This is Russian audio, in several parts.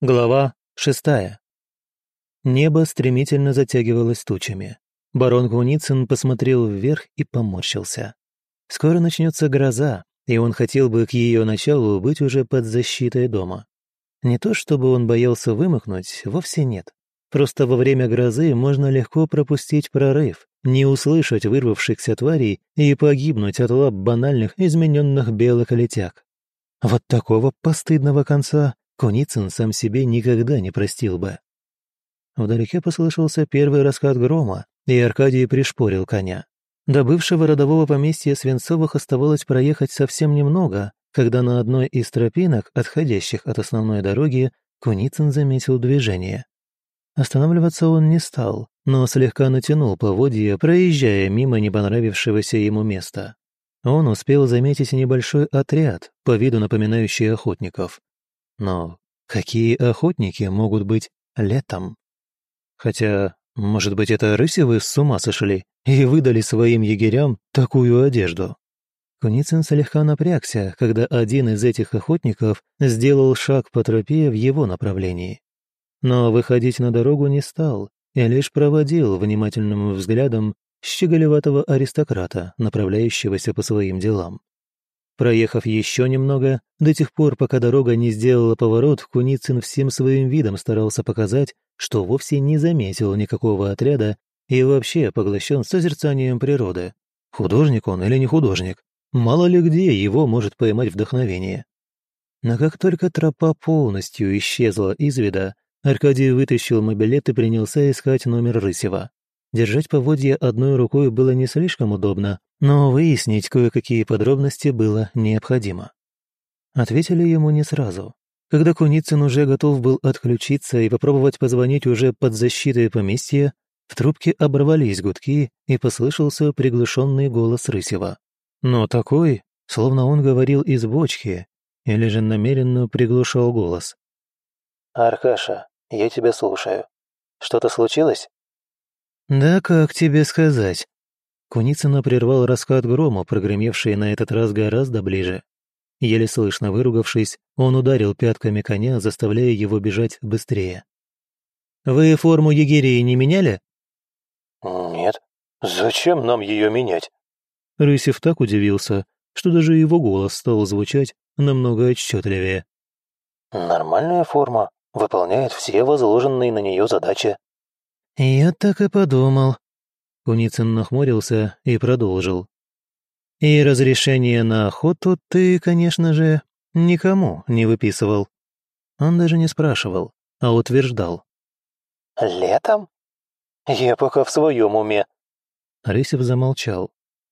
Глава шестая. Небо стремительно затягивалось тучами. Барон Куницын посмотрел вверх и поморщился. Скоро начнется гроза, и он хотел бы к ее началу быть уже под защитой дома. Не то чтобы он боялся вымахнуть, вовсе нет. Просто во время грозы можно легко пропустить прорыв, не услышать вырвавшихся тварей и погибнуть от лап банальных измененных белых летяг. Вот такого постыдного конца Куницын сам себе никогда не простил бы. Вдалеке послышался первый раскат грома, и Аркадий пришпорил коня. До бывшего родового поместья Свинцовых оставалось проехать совсем немного, когда на одной из тропинок, отходящих от основной дороги, Куницын заметил движение. Останавливаться он не стал, но слегка натянул поводья, проезжая мимо не понравившегося ему места. Он успел заметить небольшой отряд, по виду напоминающий охотников. Но какие охотники могут быть летом? Хотя, может быть, это рысевы с ума сошли и выдали своим егерям такую одежду? Куницын слегка напрягся, когда один из этих охотников сделал шаг по тропе в его направлении. Но выходить на дорогу не стал и лишь проводил внимательным взглядом щеголеватого аристократа, направляющегося по своим делам. Проехав еще немного, до тех пор, пока дорога не сделала поворот, Куницын всем своим видом старался показать, что вовсе не заметил никакого отряда и вообще поглощен созерцанием природы. Художник он или не художник? Мало ли где его может поймать вдохновение. Но как только тропа полностью исчезла из вида, Аркадий вытащил мобилет и принялся искать номер Рысева. Держать поводья одной рукой было не слишком удобно, но выяснить кое-какие подробности было необходимо. Ответили ему не сразу. Когда Куницын уже готов был отключиться и попробовать позвонить уже под защитой поместья, в трубке оборвались гудки и послышался приглушенный голос Рысева. Но такой, словно он говорил из бочки, или же намеренно приглушал голос. «Аркаша, я тебя слушаю. Что-то случилось?» «Да как тебе сказать?» Куницына прервал раскат грома, прогремевший на этот раз гораздо ближе. Еле слышно выругавшись, он ударил пятками коня, заставляя его бежать быстрее. «Вы форму егерей не меняли?» «Нет. Зачем нам ее менять?» Рысев так удивился, что даже его голос стал звучать намного отчетливее. «Нормальная форма. Выполняет все возложенные на нее задачи». «Я так и подумал». Куницын нахмурился и продолжил. «И разрешение на охоту ты, конечно же, никому не выписывал». Он даже не спрашивал, а утверждал. «Летом? Я пока в своем уме». Рысев замолчал,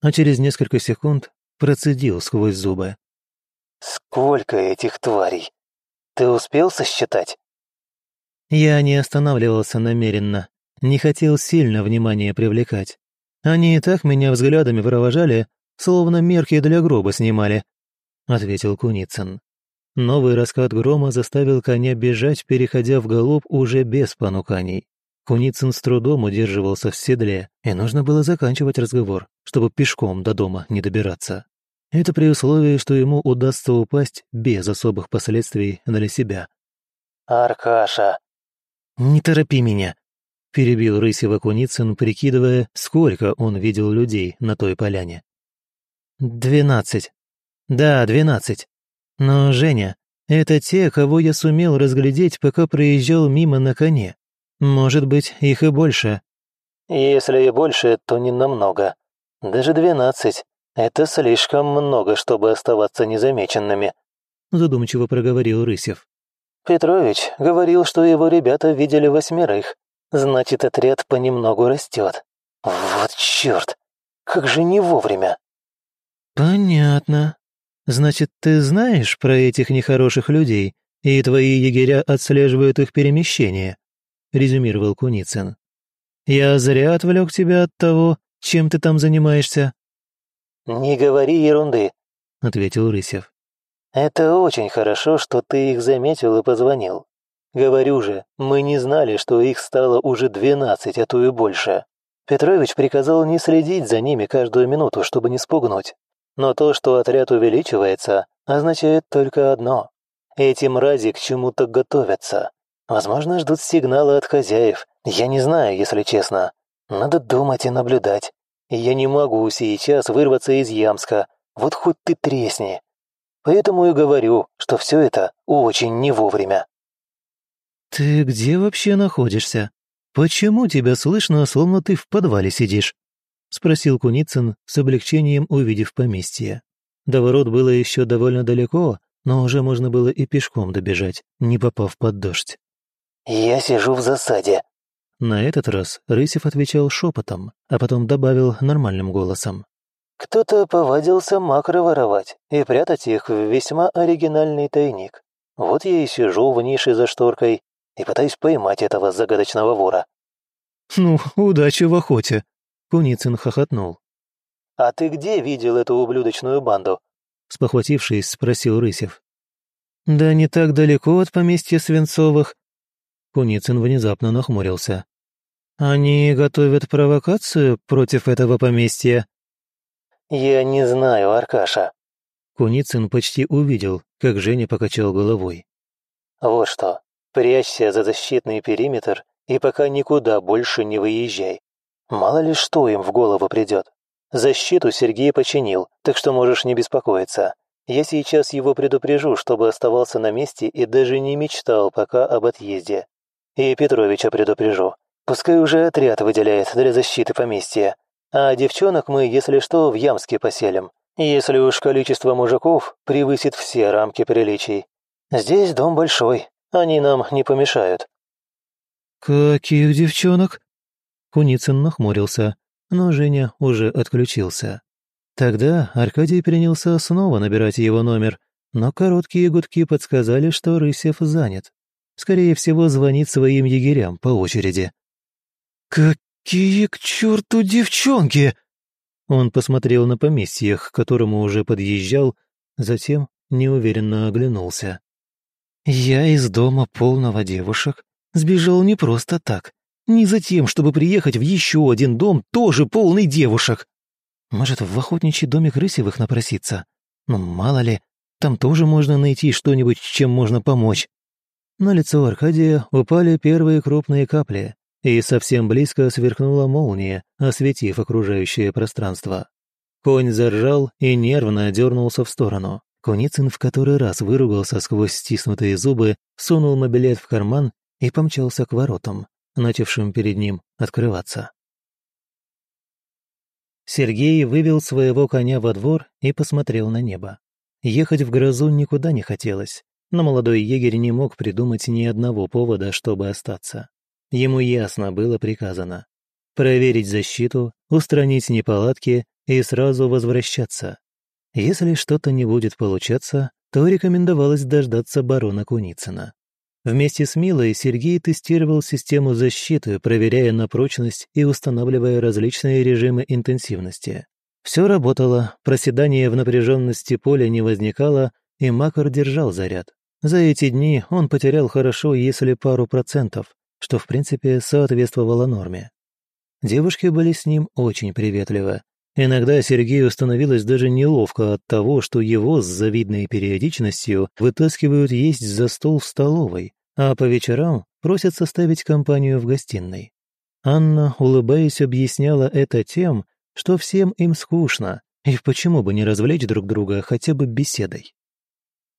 а через несколько секунд процедил сквозь зубы. «Сколько этих тварей? Ты успел сосчитать?» Я не останавливался намеренно не хотел сильно внимание привлекать. Они и так меня взглядами провожали, словно мерки для гроба снимали», — ответил Куницын. Новый раскат грома заставил коня бежать, переходя в галоп уже без понуканий. Куницын с трудом удерживался в седле, и нужно было заканчивать разговор, чтобы пешком до дома не добираться. Это при условии, что ему удастся упасть без особых последствий для себя. «Аркаша!» «Не торопи меня!» Перебил Рысева Куницын, прикидывая, сколько он видел людей на той поляне. «Двенадцать. Да, двенадцать. Но, Женя, это те, кого я сумел разглядеть, пока проезжал мимо на коне. Может быть, их и больше». «Если и больше, то не намного. Даже двенадцать. Это слишком много, чтобы оставаться незамеченными», задумчиво проговорил Рысев. «Петрович говорил, что его ребята видели восьмерых, Значит, отряд понемногу растет. Вот черт! Как же не вовремя!» «Понятно. Значит, ты знаешь про этих нехороших людей, и твои егеря отслеживают их перемещение», — резюмировал Куницын. «Я зря отвлек тебя от того, чем ты там занимаешься». «Не говори ерунды», — ответил Рысев. «Это очень хорошо, что ты их заметил и позвонил. Говорю же, мы не знали, что их стало уже двенадцать, а то и больше. Петрович приказал не следить за ними каждую минуту, чтобы не спугнуть. Но то, что отряд увеличивается, означает только одно. Эти мрази к чему-то готовятся. Возможно, ждут сигнала от хозяев. Я не знаю, если честно. Надо думать и наблюдать. Я не могу сейчас вырваться из Ямска. Вот хоть ты тресни. Поэтому и говорю, что все это очень не вовремя. «Ты где вообще находишься? Почему тебя слышно, словно ты в подвале сидишь?» — спросил Куницын с облегчением, увидев поместье. До ворот было еще довольно далеко, но уже можно было и пешком добежать, не попав под дождь. «Я сижу в засаде». На этот раз Рысев отвечал шепотом, а потом добавил нормальным голосом. «Кто-то повадился макро воровать и прятать их в весьма оригинальный тайник. Вот я и сижу в нише за шторкой и пытаюсь поймать этого загадочного вора». «Ну, удачи в охоте», — Куницын хохотнул. «А ты где видел эту ублюдочную банду?» Спохватившись, спросил Рысев. «Да не так далеко от поместья Свинцовых». Куницын внезапно нахмурился. «Они готовят провокацию против этого поместья?» «Я не знаю, Аркаша». Куницын почти увидел, как Женя покачал головой. «Вот что, прячься за защитный периметр и пока никуда больше не выезжай. Мало ли что им в голову придет. Защиту Сергей починил, так что можешь не беспокоиться. Я сейчас его предупрежу, чтобы оставался на месте и даже не мечтал пока об отъезде. И Петровича предупрежу. Пускай уже отряд выделяет для защиты поместья. А девчонок мы, если что, в Ямске поселим. Если уж количество мужиков превысит все рамки приличий. Здесь дом большой, они нам не помешают». «Каких девчонок?» Куницын нахмурился но Женя уже отключился. Тогда Аркадий принялся снова набирать его номер, но короткие гудки подсказали, что Рысев занят. Скорее всего, звонит своим егерям по очереди. «Какие к черту девчонки!» Он посмотрел на поместье, к которому уже подъезжал, затем неуверенно оглянулся. «Я из дома полного девушек сбежал не просто так. Не за тем, чтобы приехать в еще один дом, тоже полный девушек. Может, в охотничий домик Рысевых напроситься? Ну, мало ли, там тоже можно найти что-нибудь, чем можно помочь. На лицо Аркадия упали первые крупные капли, и совсем близко сверкнула молния, осветив окружающее пространство. Конь заржал и нервно дернулся в сторону. Куницын в который раз выругался сквозь стиснутые зубы, сунул мобилет в карман и помчался к воротам начавшим перед ним открываться. Сергей вывел своего коня во двор и посмотрел на небо. Ехать в грозу никуда не хотелось, но молодой егерь не мог придумать ни одного повода, чтобы остаться. Ему ясно было приказано проверить защиту, устранить неполадки и сразу возвращаться. Если что-то не будет получаться, то рекомендовалось дождаться барона Куницына. Вместе с Милой Сергей тестировал систему защиты, проверяя на прочность и устанавливая различные режимы интенсивности. Все работало, проседание в напряженности поля не возникало, и Макар держал заряд. За эти дни он потерял хорошо, если пару процентов, что в принципе соответствовало норме. Девушки были с ним очень приветливы. Иногда Сергею становилось даже неловко от того, что его с завидной периодичностью вытаскивают есть за стол в столовой, а по вечерам просят составить компанию в гостиной. Анна, улыбаясь, объясняла это тем, что всем им скучно, и почему бы не развлечь друг друга хотя бы беседой.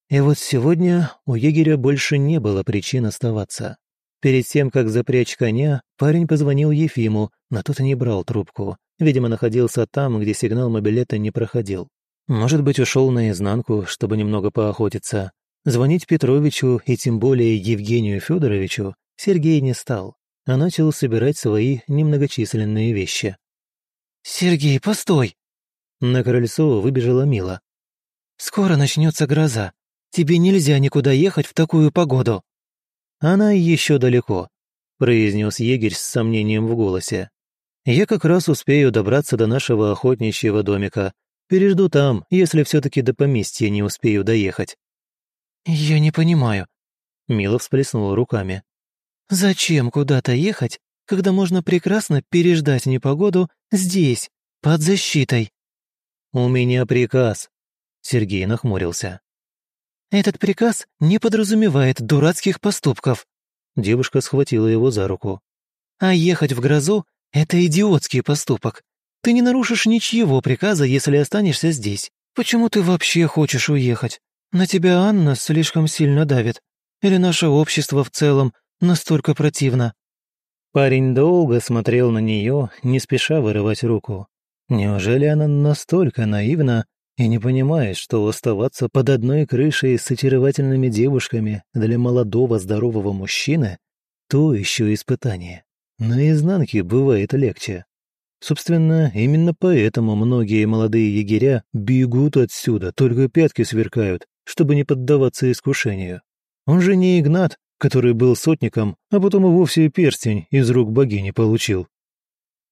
И вот сегодня у егеря больше не было причин оставаться. Перед тем, как запрячь коня, парень позвонил Ефиму, но тот не брал трубку, Видимо, находился там, где сигнал мобилета не проходил. Может быть, ушел наизнанку, чтобы немного поохотиться. Звонить Петровичу и тем более Евгению Федоровичу Сергей не стал, а начал собирать свои немногочисленные вещи. «Сергей, постой!» На крыльцо выбежала Мила. «Скоро начнется гроза. Тебе нельзя никуда ехать в такую погоду». «Она еще далеко», — произнес егерь с сомнением в голосе. Я как раз успею добраться до нашего охотничьего домика. Пережду там, если все-таки до поместья не успею доехать». «Я не понимаю», — Мила всплеснула руками. «Зачем куда-то ехать, когда можно прекрасно переждать непогоду здесь, под защитой?» «У меня приказ», — Сергей нахмурился. «Этот приказ не подразумевает дурацких поступков». Девушка схватила его за руку. «А ехать в грозу — это идиотский поступок. Ты не нарушишь ничьего приказа, если останешься здесь. Почему ты вообще хочешь уехать? На тебя Анна слишком сильно давит. Или наше общество в целом настолько противно?» Парень долго смотрел на нее, не спеша вырывать руку. Неужели она настолько наивна и не понимает, что оставаться под одной крышей с очаровательными девушками для молодого здорового мужчины – то еще испытание. На изнанке бывает легче. Собственно, именно поэтому многие молодые егеря бегут отсюда, только пятки сверкают, чтобы не поддаваться искушению. Он же не Игнат, который был сотником, а потом и вовсе перстень из рук богини получил.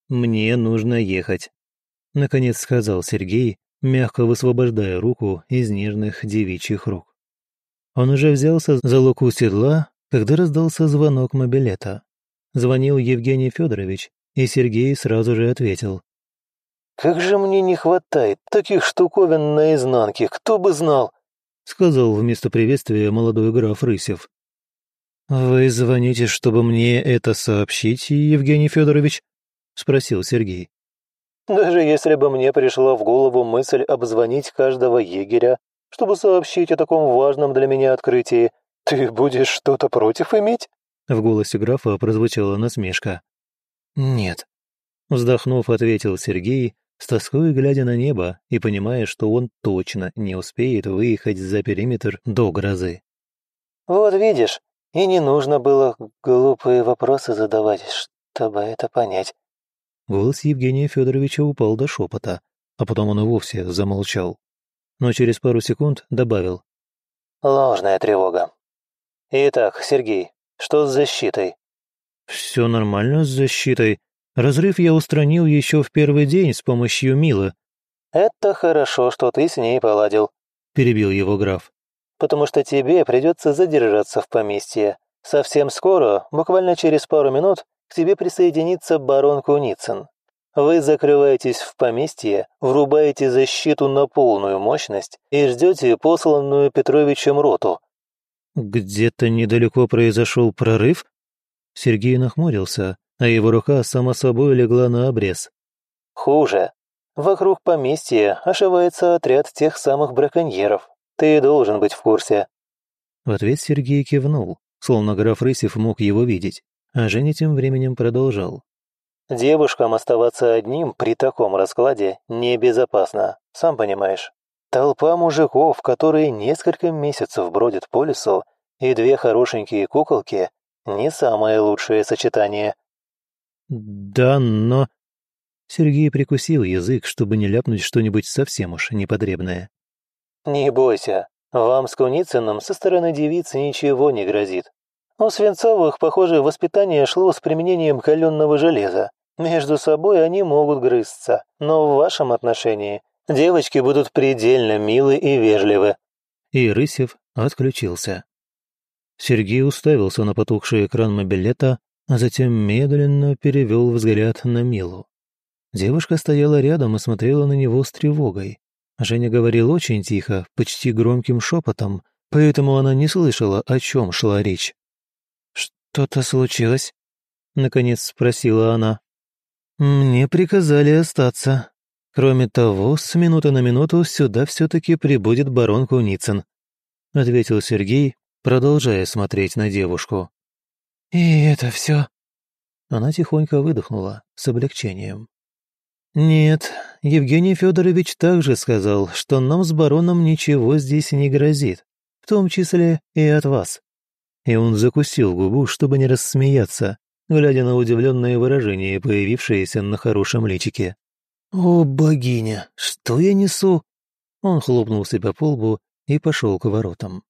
«Мне нужно ехать», — наконец сказал Сергей, мягко высвобождая руку из нежных девичьих рук. Он уже взялся за луку седла, когда раздался звонок мобилета. Звонил Евгений Федорович, и Сергей сразу же ответил. «Как же мне не хватает таких штуковин на изнанке, кто бы знал!» сказал вместо приветствия молодой граф Рысев. «Вы звоните, чтобы мне это сообщить, Евгений Федорович?» — спросил Сергей. «Даже если бы мне пришла в голову мысль обзвонить каждого егеря, чтобы сообщить о таком важном для меня открытии, ты будешь что-то против иметь?» В голосе графа прозвучала насмешка. «Нет», — вздохнув, ответил Сергей, с тоской глядя на небо и понимая, что он точно не успеет выехать за периметр до грозы. «Вот видишь, и не нужно было глупые вопросы задавать, чтобы это понять». Голос Евгения Федоровича упал до шепота, а потом он и вовсе замолчал. Но через пару секунд добавил. «Ложная тревога. Итак, Сергей, что с защитой?» «Все нормально с защитой. Разрыв я устранил еще в первый день с помощью Милы». «Это хорошо, что ты с ней поладил», — перебил его граф потому что тебе придется задержаться в поместье. Совсем скоро, буквально через пару минут, к тебе присоединится барон Куницын. Вы закрываетесь в поместье, врубаете защиту на полную мощность и ждете посланную Петровичем роту». «Где-то недалеко произошел прорыв?» Сергей нахмурился, а его рука сама собой легла на обрез. «Хуже. Вокруг поместья ошивается отряд тех самых браконьеров. Ты должен быть в курсе». В ответ Сергей кивнул, словно граф Рысев мог его видеть, а Женя тем временем продолжал. «Девушкам оставаться одним при таком раскладе небезопасно, сам понимаешь. Толпа мужиков, которые несколько месяцев бродят по лесу, и две хорошенькие куколки — не самое лучшее сочетание». «Да, но...» Сергей прикусил язык, чтобы не ляпнуть что-нибудь совсем уж непотребное. «Не бойся, вам с Куницыным со стороны девицы ничего не грозит. У Свинцовых, похоже, воспитание шло с применением каленного железа. Между собой они могут грызться, но в вашем отношении девочки будут предельно милы и вежливы». И Рысев отключился. Сергей уставился на потухший экран мобилета, а затем медленно перевел взгляд на Милу. Девушка стояла рядом и смотрела на него с тревогой. Женя говорил очень тихо, почти громким шепотом, поэтому она не слышала, о чем шла речь. «Что-то случилось?» — наконец спросила она. «Мне приказали остаться. Кроме того, с минуты на минуту сюда все-таки прибудет барон Куницын», — ответил Сергей, продолжая смотреть на девушку. «И это все?» Она тихонько выдохнула с облегчением. «Нет, Евгений Федорович также сказал, что нам с бароном ничего здесь не грозит, в том числе и от вас». И он закусил губу, чтобы не рассмеяться, глядя на удивленное выражение, появившееся на хорошем личике. «О, богиня, что я несу?» Он хлопнул себя по лбу и пошел к воротам.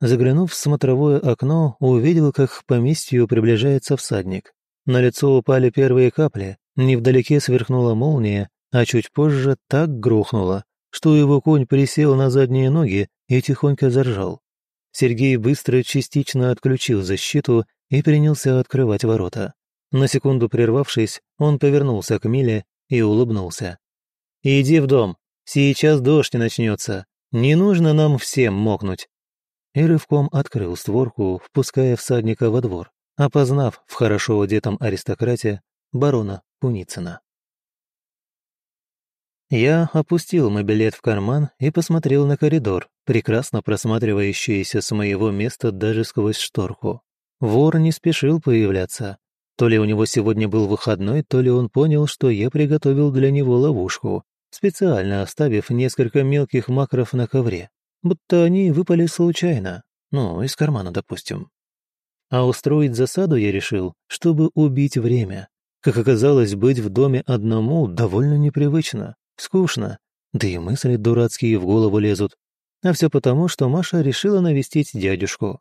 Заглянув в смотровое окно, увидел, как к поместью приближается всадник. На лицо упали первые капли, невдалеке сверкнула молния, а чуть позже так грохнуло, что его конь присел на задние ноги и тихонько заржал. Сергей быстро частично отключил защиту и принялся открывать ворота. На секунду прервавшись, он повернулся к Миле и улыбнулся. «Иди в дом, сейчас дождь начнется. Не нужно нам всем мокнуть». и рывком открыл створку, впуская всадника во двор, опознав в хорошо одетом аристократе барона Куницына. Я опустил мобилет в карман и посмотрел на коридор, прекрасно просматривающийся с моего места даже сквозь шторку. Вор не спешил появляться. То ли у него сегодня был выходной, то ли он понял, что я приготовил для него ловушку, специально оставив несколько мелких макров на ковре, будто они выпали случайно, ну, из кармана, допустим. А устроить засаду я решил, чтобы убить время. Как оказалось, быть в доме одному довольно непривычно. Скучно, да и мысли дурацкие в голову лезут. А все потому, что Маша решила навестить дядюшку.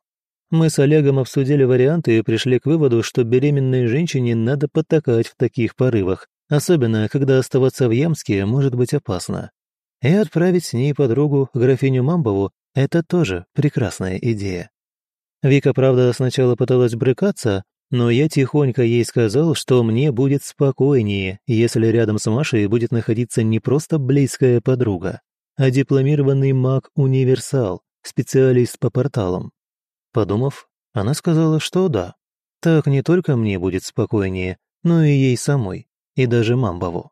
Мы с Олегом обсудили варианты и пришли к выводу, что беременной женщине надо потакать в таких порывах, особенно когда оставаться в Ямске может быть опасно. И отправить с ней подругу, графиню Мамбову, это тоже прекрасная идея. Вика, правда, сначала пыталась брыкаться, но я тихонько ей сказал, что мне будет спокойнее, если рядом с Машей будет находиться не просто близкая подруга, а дипломированный маг-универсал, специалист по порталам. Подумав, она сказала, что да, так не только мне будет спокойнее, но и ей самой, и даже Мамбову.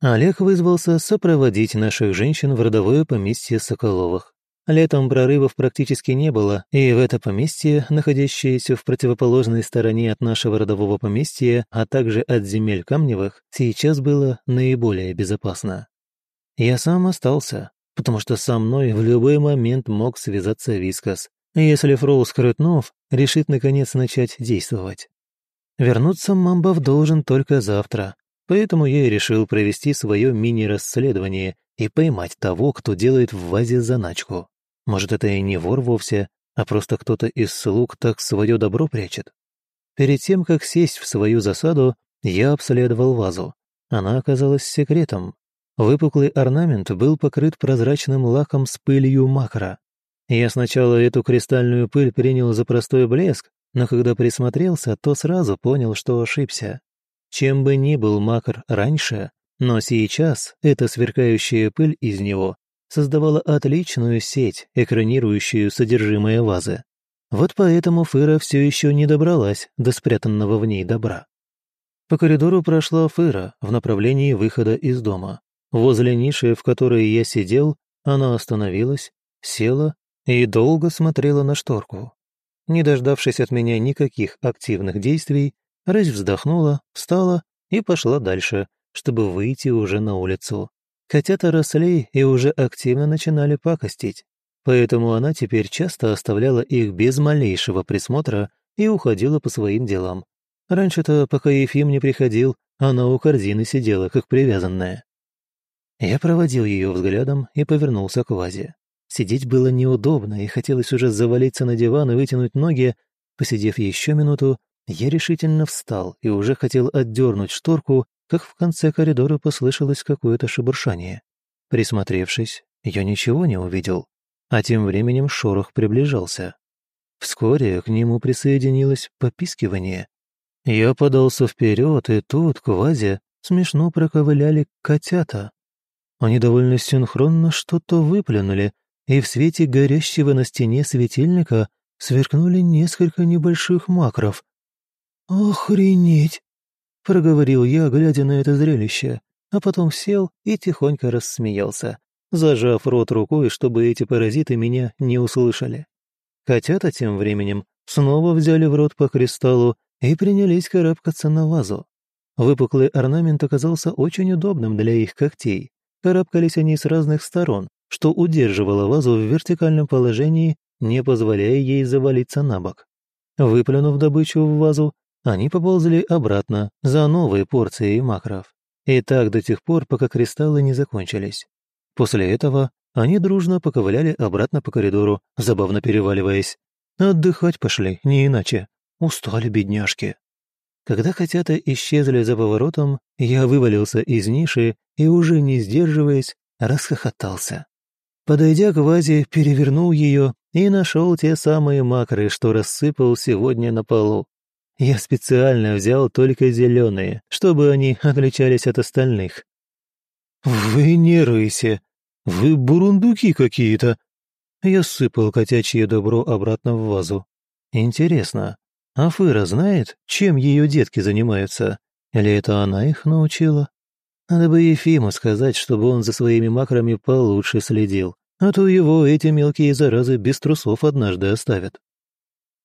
Олег вызвался сопроводить наших женщин в родовое поместье Соколовых. Летом прорывов практически не было, и в это поместье, находящееся в противоположной стороне от нашего родового поместья, а также от земель Камневых, сейчас было наиболее безопасно. Я сам остался, потому что со мной в любой момент мог связаться Вискас, если Фроу Скрытнов решит наконец начать действовать. Вернуться Мамбов должен только завтра, поэтому я и решил провести свое мини-расследование и поймать того, кто делает в вазе заначку. Может, это и не вор вовсе, а просто кто-то из слуг так свое добро прячет? Перед тем, как сесть в свою засаду, я обследовал вазу. Она оказалась секретом. Выпуклый орнамент был покрыт прозрачным лаком с пылью макро. Я сначала эту кристальную пыль принял за простой блеск, но когда присмотрелся, то сразу понял, что ошибся. Чем бы ни был макр раньше, но сейчас эта сверкающая пыль из него создавала отличную сеть, экранирующую содержимое вазы. Вот поэтому Фыра все еще не добралась до спрятанного в ней добра. По коридору прошла Фыра в направлении выхода из дома. Возле ниши, в которой я сидел, она остановилась, села и долго смотрела на шторку. Не дождавшись от меня никаких активных действий, Рысь вздохнула, встала и пошла дальше, чтобы выйти уже на улицу. Котята росли и уже активно начинали пакостить, поэтому она теперь часто оставляла их без малейшего присмотра и уходила по своим делам. Раньше-то, пока Ефим не приходил, она у корзины сидела, как привязанная. Я проводил ее взглядом и повернулся к вазе. Сидеть было неудобно, и хотелось уже завалиться на диван и вытянуть ноги. Посидев еще минуту, я решительно встал и уже хотел отдернуть шторку, как в конце коридора послышалось какое-то шебуршание. Присмотревшись, я ничего не увидел, а тем временем шорох приближался. Вскоре к нему присоединилось попискивание. Я подался вперед, и тут, к вазе, смешно проковыляли котята. Они довольно синхронно что-то выплюнули, и в свете горящего на стене светильника сверкнули несколько небольших макров. «Охренеть!» Проговорил я, глядя на это зрелище, а потом сел и тихонько рассмеялся, зажав рот рукой, чтобы эти паразиты меня не услышали. Котята тем временем снова взяли в рот по кристаллу и принялись карабкаться на вазу. Выпуклый орнамент оказался очень удобным для их когтей. Карабкались они с разных сторон, что удерживало вазу в вертикальном положении, не позволяя ей завалиться на бок. Выплюнув добычу в вазу, они поползли обратно за новой порцией макров. И так до тех пор, пока кристаллы не закончились. После этого они дружно поковыляли обратно по коридору, забавно переваливаясь. Отдыхать пошли, не иначе. Устали бедняжки. Когда котята исчезли за поворотом, я вывалился из ниши и, уже не сдерживаясь, расхохотался. Подойдя к вазе, перевернул ее и нашел те самые макры, что рассыпал сегодня на полу. Я специально взял только зеленые, чтобы они отличались от остальных. «Вы не рыси, вы бурундуки какие-то!» Я сыпал котячье добро обратно в вазу. Интересно, а Фыра знает, чем ее детки занимаются? Или это она их научила? Надо бы Ефиму сказать, чтобы он за своими макрами получше следил, а то его эти мелкие заразы без трусов однажды оставят.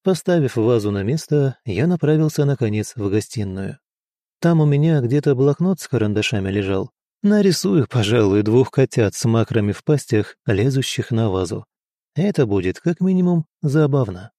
Поставив вазу на место, я направился, наконец, в гостиную. Там у меня где-то блокнот с карандашами лежал. Нарисую, пожалуй, двух котят с макрами в пастях, лезущих на вазу. Это будет, как минимум, забавно.